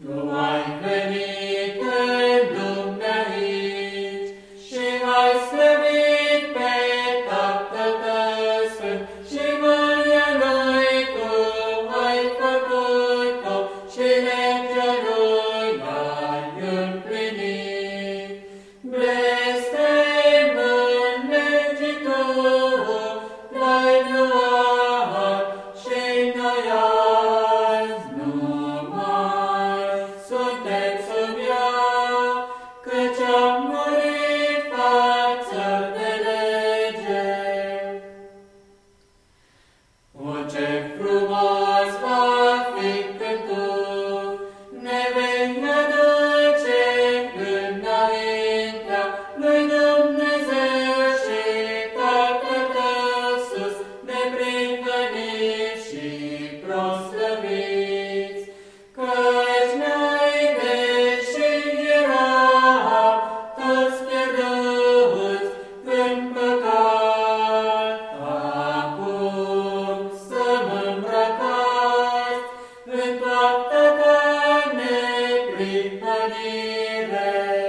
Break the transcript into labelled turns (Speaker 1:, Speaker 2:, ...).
Speaker 1: Do I? Amen.